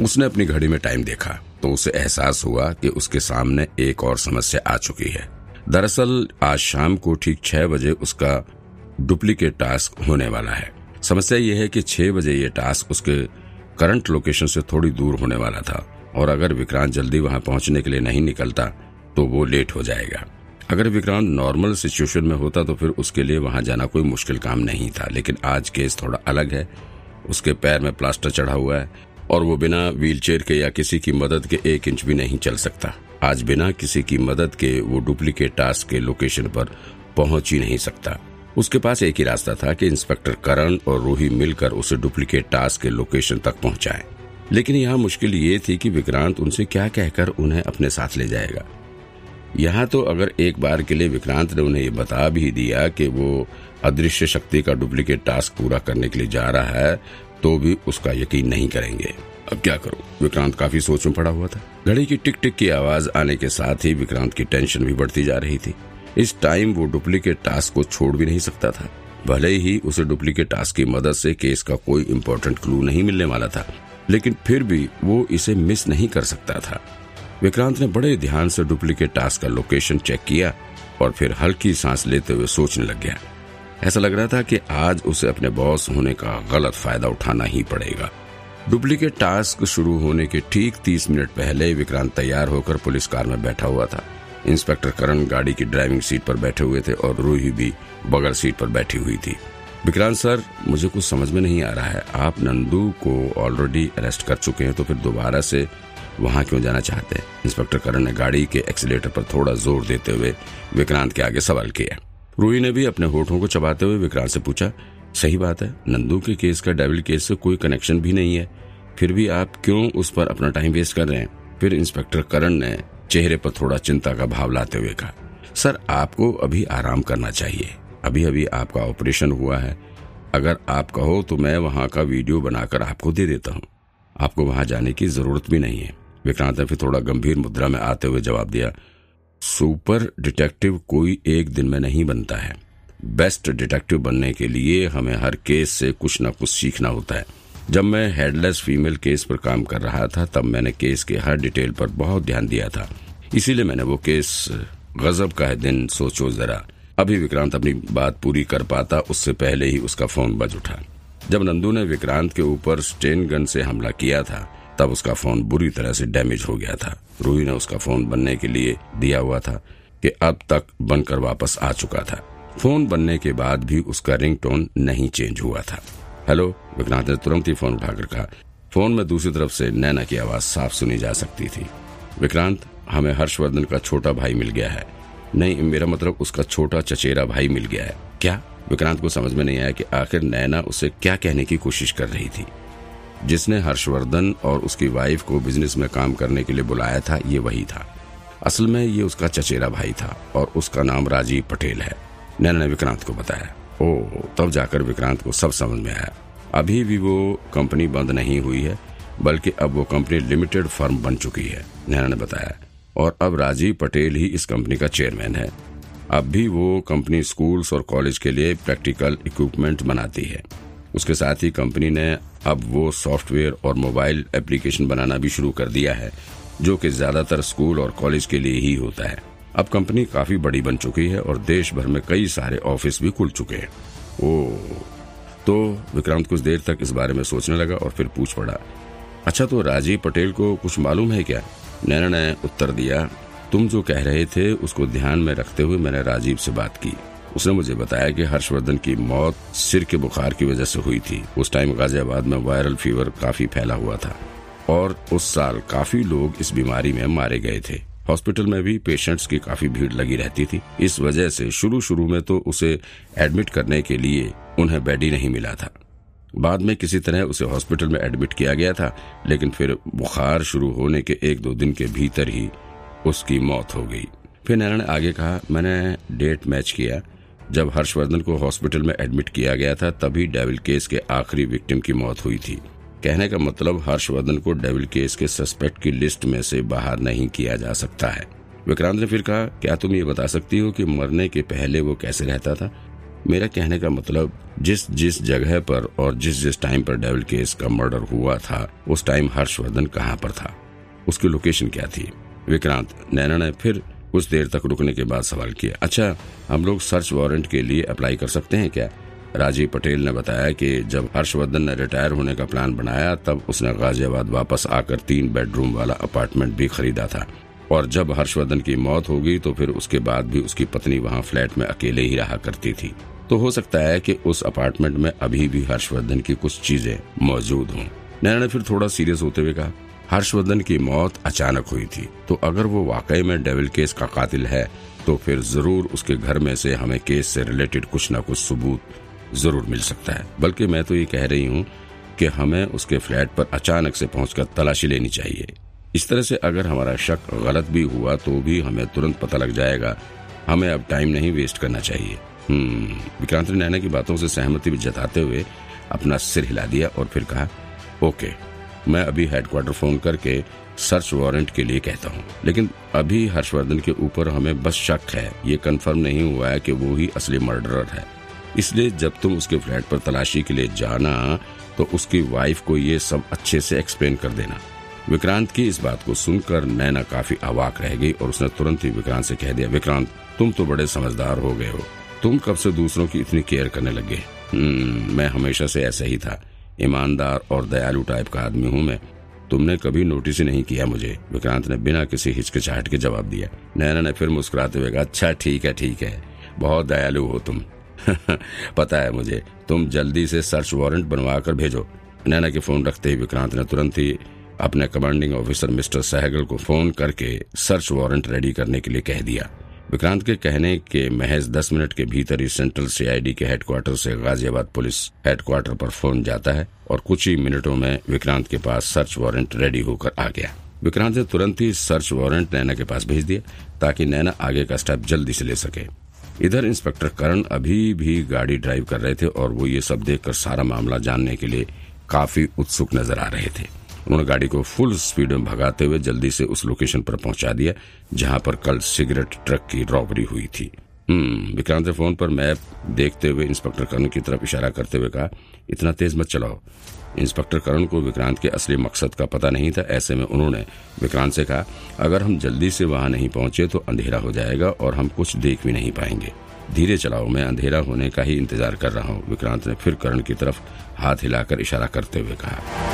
उसने अपनी घड़ी में टाइम देखा तो उसे एहसास हुआ कि उसके सामने एक और समस्या आ चुकी है। दरअसल, आज शाम को ठीक छह बजे उसका डुप्लीकेट टास्क होने वाला है। समस्या यह है कि छह बजे ये टास्क उसके करंट लोकेशन से थोड़ी दूर होने वाला था, और अगर विक्रांत जल्दी वहाँ पहुँचने के लिए नहीं निकलता तो वो लेट हो जाएगा। अगर विक्रांत नॉर्मल सिचुएशन में होता तो फिर उसके लिए वहाँ जाना कोई मुश्किल काम नहीं था, लेकिन आज केस थोड़ा अलग है। उसके पैर में प्लास्टर चढ़ा हुआ है और वो बिना व्हीलचेयर के या किसी की मदद के एक इंच भी नहीं चल सकता। आज बिना किसी की मदद के वो डुप्लीकेट टास्क के लोकेशन पर पहुँच ही नहीं सकता। उसके पास एक ही रास्ता था कि इंस्पेक्टर करण और रूही मिलकर उसे डुप्लीकेट टास्क के लोकेशन तक पहुँचाए। लेकिन यहाँ मुश्किल ये थी कि विक्रांत उनसे क्या कहकर उन्हें अपने साथ ले जाएगा। यहाँ तो अगर एक बार के लिए विक्रांत ने उन्हें ये बता भी दिया कि वो अदृश्य शक्ति का डुप्लीकेट टास्क पूरा करने के लिए जा रहा है तो भी उसका यकीन नहीं करेंगे। अब क्या करूँ? विक्रांत काफ़ी सोच में पड़ा हुआ था। घड़ी की टिक टिक की आवाज़ आने के साथ ही विक्रांत की टेंशन भी बढ़ती जा रही थी। इस टाइम वो डुप्लीकेट टास्क को छोड़ भी नहीं सकता था। भले ही उसे डुप्लीकेट टास्क की मदद से केस का कोई इम्पोर्टेंट क्लू नहीं मिलने वाला था, लेकिन फिर भी वो इसे मिस नहीं कर सकता था। विक्रांत ने बड़े ध्यान से डुप्लीकेट टास्क का लोकेशन चेक किया और फिर हल्की सांस लेते हुए सोचने लग गया। ऐसा लग रहा था कि आज उसे अपने बॉस होने का गलत फ़ायदा उठाना ही पड़ेगा। डुप्लीकेट टास्क शुरू होने के ठीक तीस मिनट पहले विक्रांत तैयार होकर पुलिस कार में बैठा हुआ था। इंस्पेक्टर करण गाड़ी की ड्राइविंग सीट पर बैठे हुए थे और रूही भी बगल सीट पर बैठी हुई थी। विक्रांत सर, मुझे कुछ समझ में नहीं आ रहा है। आप नंदू को ऑलरेडी अरेस्ट कर चुके हैं तो फिर दोबारा से वहाँ क्यों जाना चाहते हैं? इंस्पेक्टर करण ने गाड़ी के एक्सीटर पर थोड़ा ज़ोर देते हुए विक्रांत के आगे सवाल किया। रूही ने भी अपने होठों को चबाते हुए विक्रांत से पूछा, सही बात है, नंदू के केस का डेविल केस से कोई कनेक्शन भी नहीं है। फिर भी आप क्यों उस पर अपना टाइम वेस्ट कर रहे हैं? फिर इंस्पेक्टर करण ने चेहरे पर थोड़ा चिंता का भाव लाते हुए कहा, सर, आपको अभी आराम करना चाहिए। अभी अभी आपका ऑपरेशन हुआ है। अगर आप कहो तो मैं वहाँ का वीडियो बनाकर आपको दे देता हूँ। आपको वहाँ जाने की ज़रूरत भी नहीं है। विक्रांत ने फिर थोड़ा गंभीर मुद्रा में आते हुए जवाब दिया सुपर डिटेक्टिव कोई एक दिन में नहीं बनता है। बेस्ट डिटेक्टिव बनने के लिए हमें हर केस से कुछ न कुछ सीखना होता है। जब मैं हेडलेस फीमेल केस पर काम कर रहा था, तब मैंने केस के हर डिटेल पर बहुत ध्यान दिया था। इसीलिए मैंने वो केस गजब का है दिन, सोचो जरा। अभी विक्रांत अपनी बात पूरी कर पाता, उससे पहले ही उसका फ़ोन बज उठा। जब नंदू ने विक्रांत के ऊपर स्टेन गन से हमला किया था, तब उसका फ़ोन बुरी तरह से डैमेज हो गया था। रूही ने उसका फ़ोन बनने के लिए दिया हुआ था कि अब तक बनकर वापस आ चुका था। फ़ोन बनने के बाद भी उसका रिंगटोन नहीं चेंज हुआ था। हेलो, विक्रांत ने तुरंत ही फ़ोन उठाकर कहा। फ़ोन में दूसरी तरफ़ से नैना की आवाज़ साफ़ सुनी जा सकती थी। विक्रांत, हमें हर्षवर्धन का छोटा भाई मिल गया है। नहीं, मेरा मतलब उसका छोटा चचेरा भाई मिल गया है। क्या? विक्रांत को समझ में नहीं आया कि आखिर नैना उसे क्या कहने की कोशिश कर रही थी। जिसने हर्षवर्धन और उसकी वाइफ को बिज़नेस में काम करने के लिए बुलाया था, ये वही था। असल में ये उसका चचेरा भाई था और उसका नाम राजीव पटेल है। नैना ने विक्रांत को बताया। ओ तब जाकर विक्रांत को सब समझ में आया। अभी भी वो कंपनी बंद नहीं हुई है, बल्कि अब वो कंपनी लिमिटेड फर्म बन चुकी है, नैना ने बताया। और अब राजीव पटेल ही इस कंपनी का चेयरमैन है। अब भी वो कंपनी स्कूल्स और कॉलेज के लिए प्रैक्टिकल इक्विपमेंट बनाती है। उसके साथ ही कंपनी ने अब वो सॉफ्टवेयर और मोबाइल एप्लीकेशन बनाना भी शुरू कर दिया है, जो कि ज़्यादातर स्कूल और कॉलेज के लिए ही होता है। अब कंपनी काफ़ी बड़ी बन चुकी है और देश भर में कई सारे ऑफ़िस भी खुल चुके हैं। ओ तो विक्रांत कुछ देर तक इस बारे में सोचने लगा और फिर पूछ पड़ा अच्छा तो राजीव पटेल को कुछ मालूम है क्या? नैना ने उत्तर दिया, तुम जो कह रहे थे उसको ध्यान में रखते हुए मैंने राजीव से बात की। उसने मुझे बताया कि हर्षवर्धन की मौत सिर के बुखार की वजह से हुई थी। उस टाइम गाजियाबाद में वायरल फीवर काफ़ी फैला हुआ था। और उस साल काफ़ी लोग इस बीमारी में मारे गए थे। हॉस्पिटल में भी पेशेंट्स की काफ़ी भीड़ लगी रहती थी। इस वजह से शुरू शुरू में तो उसे एडमिट करने के लिए उन्हें बेड ही नहीं मिला था। बाद में किसी तरह उसे हॉस्पिटल में एडमिट किया गया था, लेकिन फिर बुखार शुरू होने के एक दो दिन के भीतर ही उसकी मौत हो गई। फिर नैना ने आगे कहा, मैंने डेट मैच किया। जब हर्षवर्धन को हॉस्पिटल में एडमिट किया गया था, तभी डेविल केस के आखिरी विक्टिम की मौत हुई थी। कहने का मतलब हर्षवर्धन को डेविल केस के सस्पेक्ट की लिस्ट में से बाहर नहीं किया जा सकता है। विक्रांत ने फिर कहा, क्या तुम ये बता सकती हो कि मरने के पहले वो कैसे रहता था? मेरा कहने का मतलब जिस जिस जगह पर और जिस जिस टाइम पर डेविल केस का मर्डर हुआ था, उस टाइम हर्षवर्धन कहाँ पर था? उसकी लोकेशन क्या थी? विक्रांत, नैना ने फिर कुछ देर तक रुकने के बाद सवाल किया अच्छा हम लोग सर्च वारंट के लिए अप्लाई कर सकते हैं क्या? राजीव पटेल ने बताया कि जब हर्षवर्धन ने रिटायर होने का प्लान बनाया, तब उसने गाजियाबाद वापस आकर तीन बेडरूम वाला अपार्टमेंट भी खरीदा था। और जब हर्षवर्धन की मौत हो गई तो फिर उसके बाद भी उसकी पत्नी वहाँ फ्लैट में अकेले ही रहा करती थी। तो हो सकता है कि उस अपार्टमेंट में अभी भी हर्षवर्धन की कुछ चीज़ें मौजूद हों। नैना ने फिर थोड़ा सीरियस होते हुए कहा हर्षवर्धन की मौत अचानक हुई थी। तो अगर वो वाकई में डेविल केस का कातिल है तो फिर ज़रूर उसके घर में से हमें केस से रिलेटेड कुछ न कुछ सबूत ज़रूर मिल सकता है। बल्कि मैं तो ये कह रही हूँ कि हमें उसके फ्लैट पर अचानक से पहुंचकर तलाशी लेनी चाहिए। इस तरह से अगर हमारा शक गलत भी हुआ तो भी हमें तुरंत पता लग जाएगा। हमें अब टाइम नहीं वेस्ट करना चाहिए। हम्म, विक्रांत ने नैना की बातों से सहमति जताते हुए अपना सिर हिला दिया और फिर कहा ओके मैं अभी हेडक्वार्टर फ़ोन करके सर्च वारंट के लिए कहता हूँ। लेकिन अभी हर्षवर्धन के ऊपर हमें बस शक है। ये कंफर्म नहीं हुआ है कि वो ही असली मर्डरर है। इसलिए जब तुम उसके फ्लैट पर तलाशी के लिए जाना तो उसकी वाइफ को ये सब अच्छे से एक्सप्लेन कर देना। विक्रांत की इस बात को सुनकर नैना काफ़ी अवाक रह गई और उसने तुरंत ही विक्रांत से कह दिया विक्रांत तुम तो बड़े समझदार हो गए हो। तुम कब से दूसरों की इतनी केयर करने लगे हम्म, मैं हमेशा से ऐसा ही था। ईमानदार और दयालु टाइप का आदमी हूँ मैं। तुमने कभी नोटिस ही नहीं किया मुझे। विक्रांत ने बिना किसी हिचकिचाहट के जवाब दिया। नैना ने फिर मुस्कुराते हुए कहा अच्छा ठीक है ठीक है। बहुत दयालु हो तुम। पता है मुझे, तुम जल्दी से सर्च वारंट बनवा कर भेजो। नैना के फ़ोन रखते ही विक्रांत ने तुरंत ही अपने कमांडिंग ऑफिसर मिस्टर सहगल को फ़ोन करके सर्च वारंट रेडी करने के लिए कह दिया। विक्रांत के कहने के महज दस मिनट के भीतर ही सेंट्रल सीआईडी के हेडक्वार्टर से गाजियाबाद पुलिस हेडक्वार्टर पर फ़ोन जाता है और कुछ ही मिनटों में विक्रांत के पास सर्च वारंट रेडी होकर आ गया। विक्रांत ने तुरंत ही सर्च वारंट नैना के पास भेज दिया ताकि नैना आगे का स्टेप जल्दी से ले सके। इधर इंस्पेक्टर करण अभी भी गाड़ी ड्राइव कर रहे थे और वो ये सब देखकर सारा मामला जानने के लिए काफ़ी उत्सुक नज़र आ रहे थे। उन्होंने गाड़ी को फुल स्पीड में भगाते हुए जल्दी से उस लोकेशन पर पहुँचा दिया, जहाँ पर कल सिगरेट ट्रक की रॉबरी हुई थी। हम्म विक्रांत ने फ़ोन पर मैप देखते हुए इंस्पेक्टर करण की तरफ़ इशारा करते हुए कहा, इतना तेज मत चलाओ। इंस्पेक्टर करण को विक्रांत के असली मकसद का पता नहीं था, ऐसे में उन्होंने विक्रांत से कहा, अगर हम जल्दी से वहाँ नहीं पहुँचे तो अंधेरा हो जाएगा और हम कुछ देख भी नहीं पाएँगे। धीरे चलाओ, मैं अंधेरा होने का ही इंतज़ार कर रहा हूँ। विक्रांत ने फिर करण की तरफ़ हाथ हिलाकर इशारा करते हुए कहा।